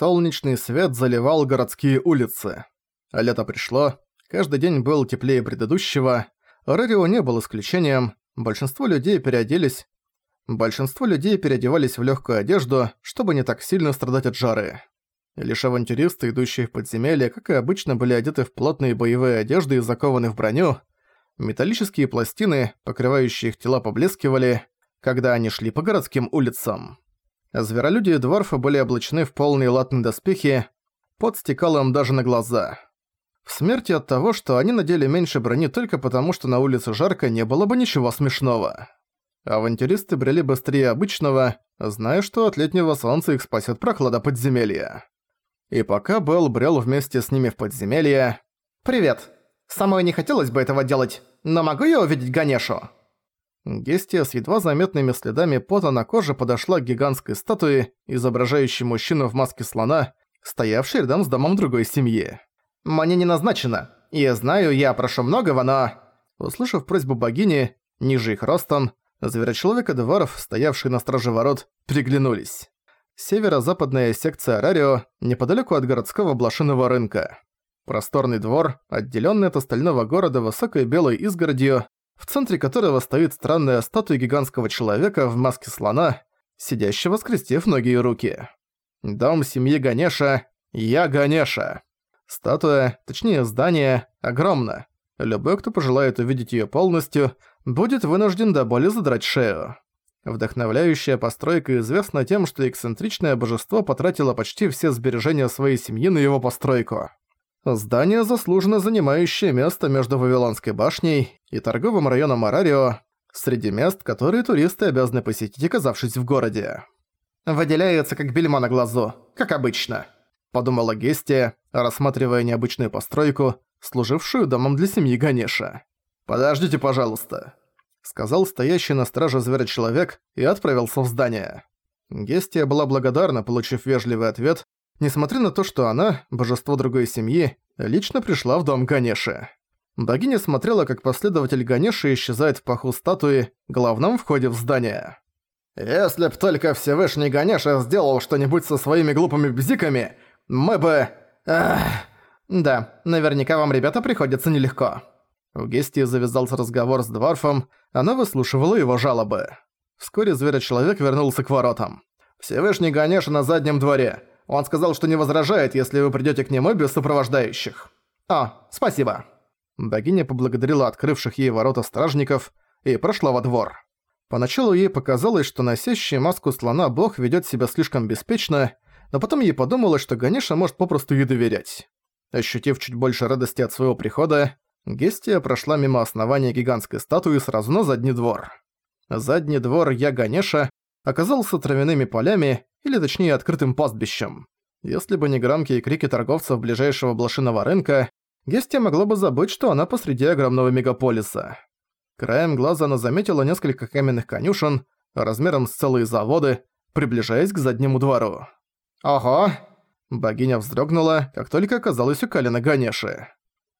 Солнечный свет заливал городские улицы. А лето пришло, каждый день был теплее предыдущего. Рэрио не был исключением, большинство людей переоделись Большинство людей переодевались в легкую одежду, чтобы не так сильно страдать от жары. Лишь авантюристы, идущие в подземелье, как и обычно, были одеты в плотные боевые одежды и закованы в броню. Металлические пластины, покрывающие их тела, поблескивали, когда они шли по городским улицам. Зверолюди и дворфы были облачены в полные латные доспехи, пот стекал им даже на глаза. В смерти от того, что они надели меньше брони только потому, что на улице жарко, не было бы ничего смешного. Авантюристы брели быстрее обычного, зная, что от летнего солнца их спасет прохлада подземелья. И пока Белл брел вместе с ними в подземелье... «Привет! Самой не хотелось бы этого делать, но могу я увидеть Ганешу?» Гестия с едва заметными следами пота на коже подошла к гигантской статуе, изображающей мужчину в маске слона, стоявшей рядом с домом другой семьи. «Мне не назначено. И знаю, я прошу многого, но...» Услышав просьбу богини, ниже их ростом, Зверочеловек и Дваров, стоявшие на страже ворот, приглянулись. Северо-западная секция Арарио, неподалеку от городского блошиного рынка. Просторный двор, отделенный от остального города высокой белой изгородью, в центре которого стоит странная статуя гигантского человека в маске слона, сидящего скрестив ноги и руки. Дом семьи Ганеша «Я Ганеша». Статуя, точнее здание, огромна. Любой, кто пожелает увидеть её полностью, будет вынужден до боли задрать шею. Вдохновляющая постройка известна тем, что эксцентричное божество потратило почти все сбережения своей семьи на его постройку. Здание заслуженно занимающее место между Вавилонской башней и торговым районом Арарио, среди мест, которые туристы обязаны посетить, оказавшись в городе. «Выделяется как бельмо на глазу, как обычно», — подумала Гестия, рассматривая необычную постройку, служившую домом для семьи Ганеша. «Подождите, пожалуйста», — сказал стоящий на страже зверя-человек и отправился в здание. Гестия была благодарна, получив вежливый ответ, несмотря на то, что она, божество другой семьи, лично пришла в дом Ганеши. Богиня смотрела, как последователь Ганеши исчезает в паху статуи, главном входе в здание. «Если б только Всевышний Ганеша сделал что-нибудь со своими глупыми бзиками, мы бы... Ах... Да, наверняка вам, ребята, приходится нелегко». У Гестии завязался разговор с Дварфом, она выслушивала его жалобы. Вскоре зверя-человек вернулся к воротам. «Всевышний Ганеша на заднем дворе. Он сказал, что не возражает, если вы придёте к нему без сопровождающих». «О, спасибо». Богиня поблагодарила открывших ей ворота стражников и прошла во двор. Поначалу ей показалось, что носящий маску слона бог ведёт себя слишком беспечно, но потом ей подумалось, что Ганеша может попросту ей доверять. Ощутив чуть больше радости от своего прихода, Гестия прошла мимо основания гигантской статуи сразу на задний двор. Задний двор Яганеша оказался травяными полями, или точнее открытым пастбищем. Если бы не громкие крики торговцев ближайшего блошиного рынка, Гестия могла бы забыть, что она посреди огромного мегаполиса. Краем глаза она заметила несколько каменных конюшен, размером с целые заводы, приближаясь к заднему двору. «Ого!» Богиня вздрогнула, как только оказалась у Калина Ганеши.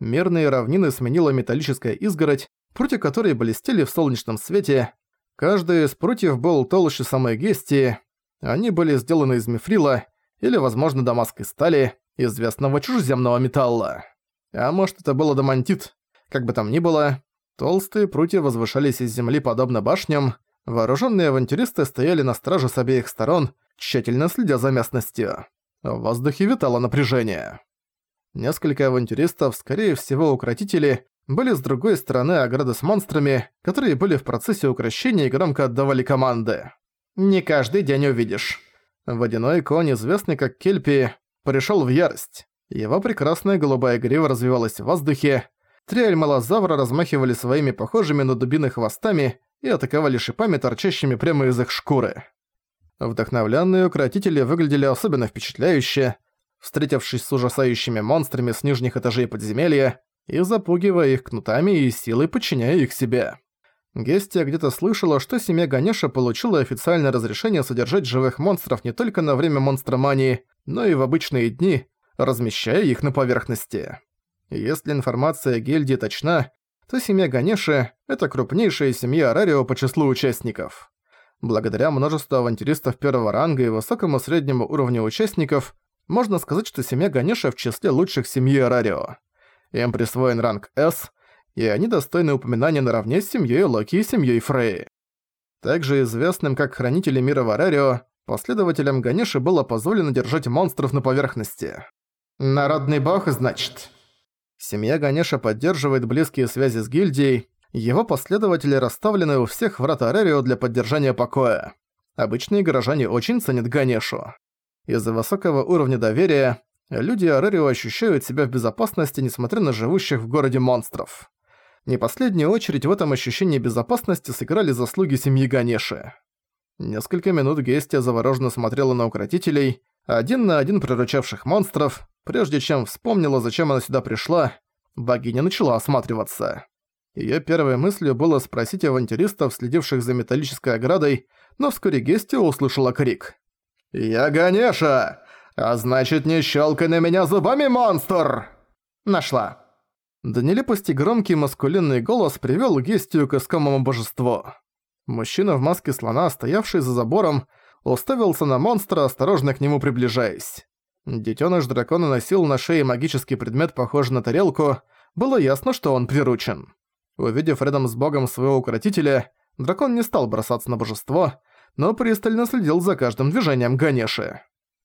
Мирные равнины сменила металлическая изгородь, прутья которой блестели в солнечном свете. Каждый из прутьев был толще самой Гестии. Они были сделаны из мифрила или, возможно, дамасской стали, известного чужеземного металла. А может, это был адамантит. Как бы там ни было, толстые прутья возвышались из земли подобно башням, вооруженные авантюристы стояли на страже с обеих сторон, тщательно следя за местностью. В воздухе витало напряжение. Несколько авантюристов, скорее всего укротители, были с другой стороны ограды с монстрами, которые были в процессе укрощения и громко отдавали команды. Не каждый день увидишь. Водяной конь, известный как Кельпи, пришел в ярость. Его прекрасная голубая грива развивалась в воздухе. Три альмалозавра размахивали своими похожими на дубины хвостами и атаковали шипами, торчащими прямо из их шкуры. Вдохновленные укротители выглядели особенно впечатляюще, встретившись с ужасающими монстрами с нижних этажей подземелья и запугивая их кнутами и силой подчиняя их себе. Гестия где-то слышала, что семья Ганеша получила официальное разрешение содержать живых монстров не только на время монстромании, но и в обычные дни, размещая их на поверхности. Если информация гильдии точна, то семья Ганеши – это крупнейшая семья Арарио по числу участников. Благодаря множеству авантюристов первого ранга и высокому среднему уровню участников, Можно сказать, что семья Ганеша в числе лучших семьи Арарио. Им присвоен ранг «С», и они достойны упоминания наравне с семьей Локи и семьей Фрей. Также известным как Хранители Мира в Арарио, последователям Ганеши было позволено держать монстров на поверхности. «Народный бог, значит?» Семья Ганеша поддерживает близкие связи с гильдией, его последователи расставлены у всех врат Арарио для поддержания покоя. Обычные горожане очень ценят Ганешу. Из-за высокого уровня доверия люди Арарио ощущают себя в безопасности, несмотря на живущих в городе монстров. Не последнюю очередь в этом ощущении безопасности сыграли заслуги семьи Ганеши. Несколько минут Гестия завороженно смотрела на укротителей, один на один приручавших монстров, прежде чем вспомнила, зачем она сюда пришла, богиня начала осматриваться. Её первой мыслью было спросить авантюристов, следивших за металлической оградой, но вскоре Гестия услышала крик. «Я Ганеша! А значит, не щёлкай на меня зубами, монстр!» «Нашла!» До нелепости громкий маскулинный голос привёл Гестию к искомому божеству. Мужчина в маске слона, стоявший за забором, уставился на монстра, осторожно к нему приближаясь. Детёныш дракона носил на шее магический предмет, похожий на тарелку, было ясно, что он приручен. Увидев рядом с богом своего укротителя, дракон не стал бросаться на божество, но пристально следил за каждым движением Ганеши.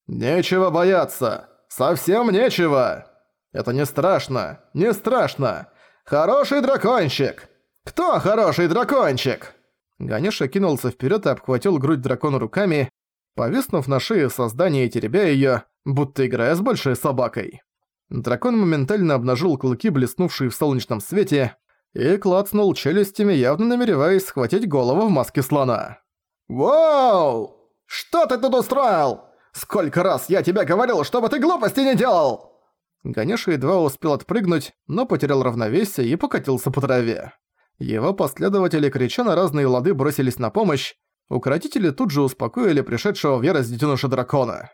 «Нечего бояться! Совсем нечего!» Это не страшно, не страшно. Хороший дракончик. Кто хороший дракончик? Ганеша кинулся вперед и обхватил грудь дракона руками, повиснув на шее создания и теребя ее, будто играя с большой собакой. Дракон моментально обнажил клыки, блеснувшие в солнечном свете, и клацнул челюстями, явно намереваясь схватить голову в маске слона. «Вау! Что ты тут устроил? Сколько раз я тебе говорил, чтобы ты глупости не делал!» Ганеша едва успел отпрыгнуть, но потерял равновесие и покатился по траве. Его последователи, крича на разные лады, бросились на помощь. Укротители тут же успокоили пришедшего в ярость детеныша дракона.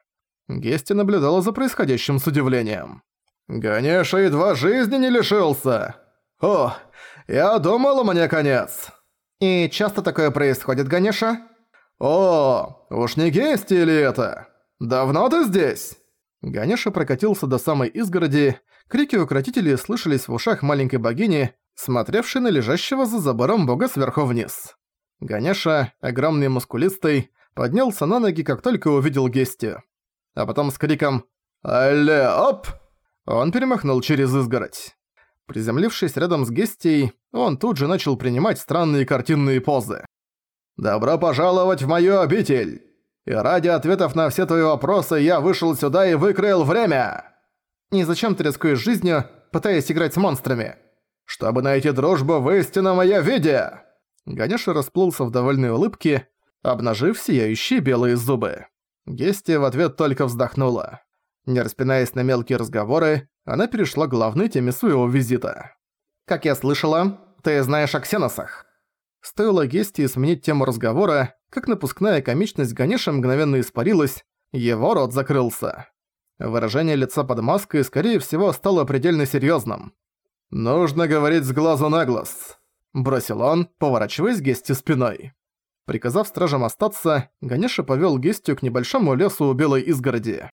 Гести наблюдала за происходящим с удивлением. «Ганеша едва жизни не лишился! О, я думал, мне конец!» «И часто такое происходит, Ганеша?» «О, уж не Гести ли это? Давно ты здесь?» Ганеша прокатился до самой изгороди, крики укротителей слышались в ушах маленькой богини, смотревшей на лежащего за забором бога сверху вниз. Ганеша, огромный мускулистый, поднялся на ноги, как только увидел Гести. А потом с криком «Алле, оп!» он перемахнул через изгородь. Приземлившись рядом с Гестией, он тут же начал принимать странные картинные позы. «Добро пожаловать в мою обитель! И ради ответов на все твои вопросы я вышел сюда и выкроил время. И зачем ты рискуешь жизнью, пытаясь играть с монстрами? Чтобы найти дружбу в истинном её виде!» Ганеша расплылся в довольной улыбке, обнажив сияющие белые зубы. Гестия в ответ только вздохнула. Не распинаясь на мелкие разговоры, она перешла к главной теме своего визита. «Как я слышала, ты знаешь о ксеносах?» Стоило Гестии сменить тему разговора, как напускная комичность Ганеша мгновенно испарилась, его рот закрылся. Выражение лица под маской, скорее всего, стало предельно серьёзным. «Нужно говорить с глазу на глаз», – бросил он, поворачиваясь Гести спиной. Приказав стражам остаться, Ганеша повёл Гестию к небольшому лесу у белой изгороди.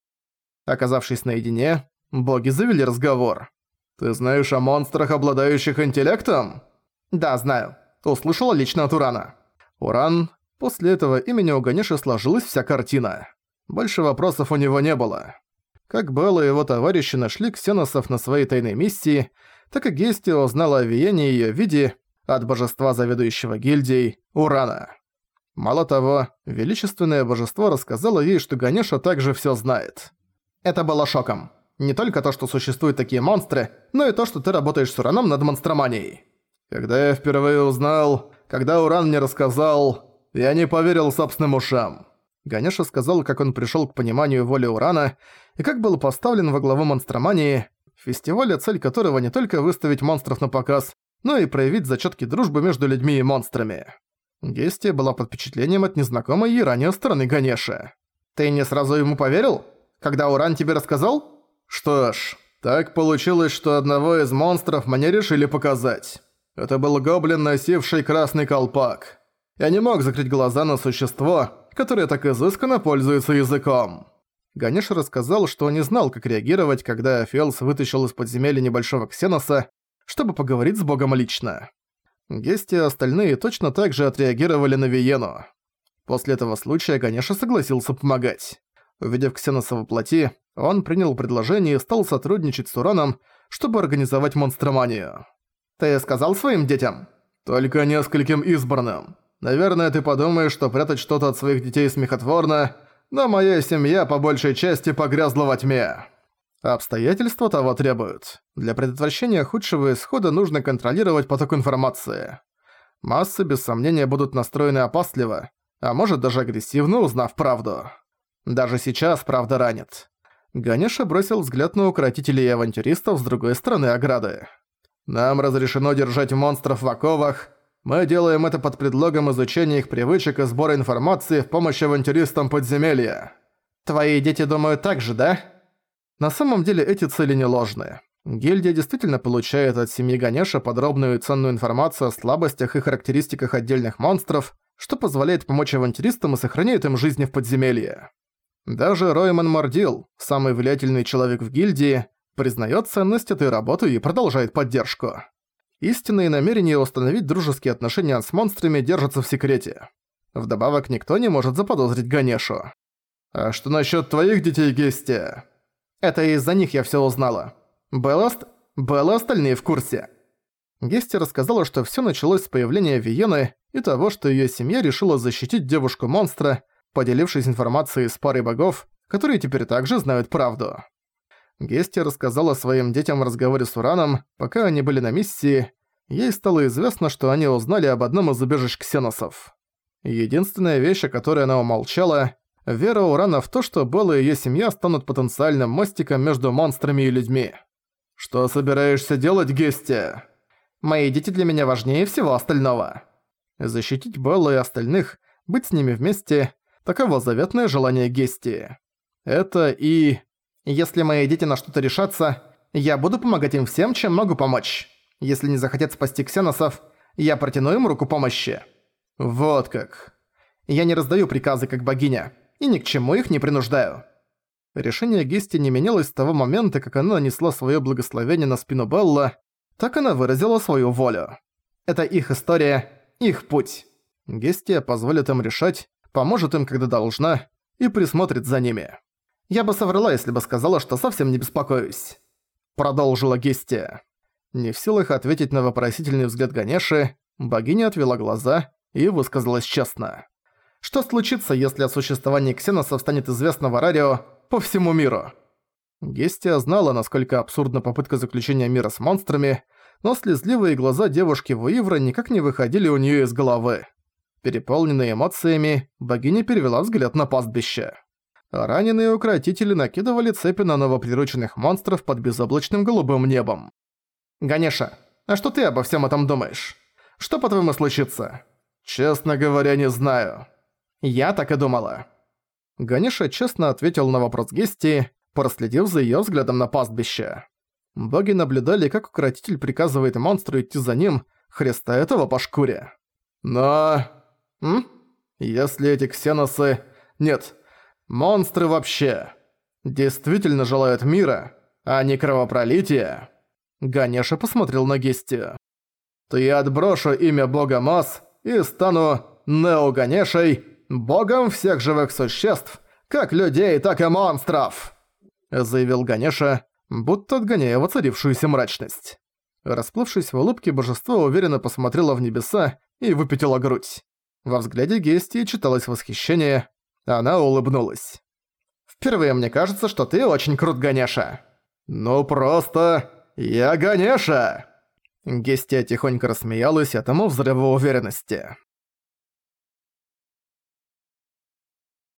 Оказавшись наедине, боги завели разговор. «Ты знаешь о монстрах, обладающих интеллектом?» «Да, знаю. Услышала лично от Урана». Уран После этого имени у Ганеши сложилась вся картина. Больше вопросов у него не было. Как Белла и его товарищи нашли ксеносов на своей тайной миссии, так и Гестия узнала о Виене и её виде от божества заведующего гильдией Урана. Мало того, величественное божество рассказало ей, что Ганеша также всё знает. Это было шоком. Не только то, что существуют такие монстры, но и то, что ты работаешь с Ураном над монстроманией. Когда я впервые узнал, когда Уран мне рассказал, я не поверил собственным ушам. Ганеша сказал, как он пришёл к пониманию воли Урана и как был поставлен во главу монстромании, фестиваля, цель которого не только выставить монстров на показ, но и проявить зачатки дружбы между людьми и монстрами. Гестия была под впечатлением от незнакомой ей ранее стороны Ганеши. «Ты не сразу ему поверил? Когда Уран тебе рассказал?» «Что ж, так получилось, что одного из монстров мне решили показать. Это был гоблин, носивший красный колпак. Я не мог закрыть глаза на существо, которое так изысканно пользуется языком. Ганеша рассказал, что не знал, как реагировать, когда Фелс вытащил из подземелья небольшого ксеноса, чтобы поговорить с богом лично. Гести и остальные точно так же отреагировали на Виену. После этого случая Ганеша согласился помогать. Увидев Ксеноса во плоти, он принял предложение и стал сотрудничать с Ураном, чтобы организовать монстроманию. «Ты сказал своим детям?» «Только нескольким избранным. Наверное, ты подумаешь, что прятать что-то от своих детей смехотворно, но моя семья по большей части погрязла во тьме». Обстоятельства того требуют. Для предотвращения худшего исхода нужно контролировать поток информации. Массы без сомнения будут настроены опасливо, а может даже агрессивно, узнав правду. Даже сейчас правда ранит. Ганеша бросил взгляд на укротителей и авантюристов с другой стороны ограды. «Нам разрешено держать монстров в оковах. Мы делаем это под предлогом изучения их привычек и сбора информации в помощь авантюристам подземелья. Твои дети думают так же, да?» На самом деле эти цели не ложные. Гильдия действительно получает от семьи Ганеша подробную и ценную информацию о слабостях и характеристиках отдельных монстров, что позволяет помочь авантюристам и сохраняет им жизни в подземелье. Даже Ройман Мордил, самый влиятельный человек в гильдии, признает ценность этой работы и продолжает поддержку. Истинные намерения установить дружеские отношения с монстрами держатся в секрете. Вдобавок никто не может заподозрить Ганешу. «А что насчет твоих детей, Гести?» «Это из-за них я все узнала. Белласт, Белла остальные в курсе». Гести рассказала, что все началось с появления Виены и того, что ее семья решила защитить девушку-монстра, поделившись информацией с парой богов, которые теперь также знают правду. Гести рассказала своим детям в разговоре с Ураном, пока они были на миссии, ей стало известно, что они узнали об одном из убежищ ксеносов. Единственная вещь, о которой она умолчала, вера Урана в то, что Белла и её семья станут потенциальным мостиком между монстрами и людьми. «Что собираешься делать, Гести?» «Мои дети для меня важнее всего остального». Защитить Беллу и остальных, быть с ними вместе – таково заветное желание Гести. Это и... Если мои дети на что-то решатся, я буду помогать им всем, чем могу помочь. Если не захотят спасти ксеносов, я протяну им руку помощи. Вот как. Я не раздаю приказы как богиня, и ни к чему их не принуждаю. Решение Гести не менялось с того момента, как она нанесла свое благословение на спину Белла, так она выразила свою волю. Это их история, их путь. Гестия позволит им решать, поможет им, когда должна, и присмотрит за ними. Я бы соврала, если бы сказала, что совсем не беспокоюсь. Продолжила Гестия. Не в силах ответить на вопросительный взгляд Ганеши, богиня отвела глаза и высказалась честно. Что случится, если о существовании ксеносов станет известно в Арарио по всему миру? Гестия знала, насколько абсурдна попытка заключения мира с монстрами, но слезливые глаза девушки Вуивра никак не выходили у нее из головы. Переполненные эмоциями, богиня перевела взгляд на пастбище. Раненые укротители накидывали цепи на новоприрученных монстров под безоблачным голубым небом. «Ганеша, а что ты обо всем этом думаешь? Что, по-твоему, случится?» «Честно говоря, не знаю». «Я так и думала». Ганеша честно ответил на вопрос Гести, проследив за её взглядом на пастбище. Боги наблюдали, как укротитель приказывает монстру идти за ним, хрестая этого по шкуре. «Но...» «М? Если эти ксеносы... Нет, монстры вообще... Действительно желают мира, а не кровопролития...» Ганеша посмотрел на Гестию. «То я отброшу имя бога Мас и стану Нео-Ганешей, богом всех живых существ, как людей, так и монстров!» Заявил Ганеша, будто отгоняя воцарившуюся мрачность. Расплывшись в улыбке, божество уверенно посмотрело в небеса и выпятило грудь. Во взгляде Гестии читалось восхищение, она улыбнулась. «Впервые мне кажется, что ты очень крут, Ганеша». «Ну просто...» «Я Ганеша!» Гестия тихонько рассмеялась этому взрыву уверенности.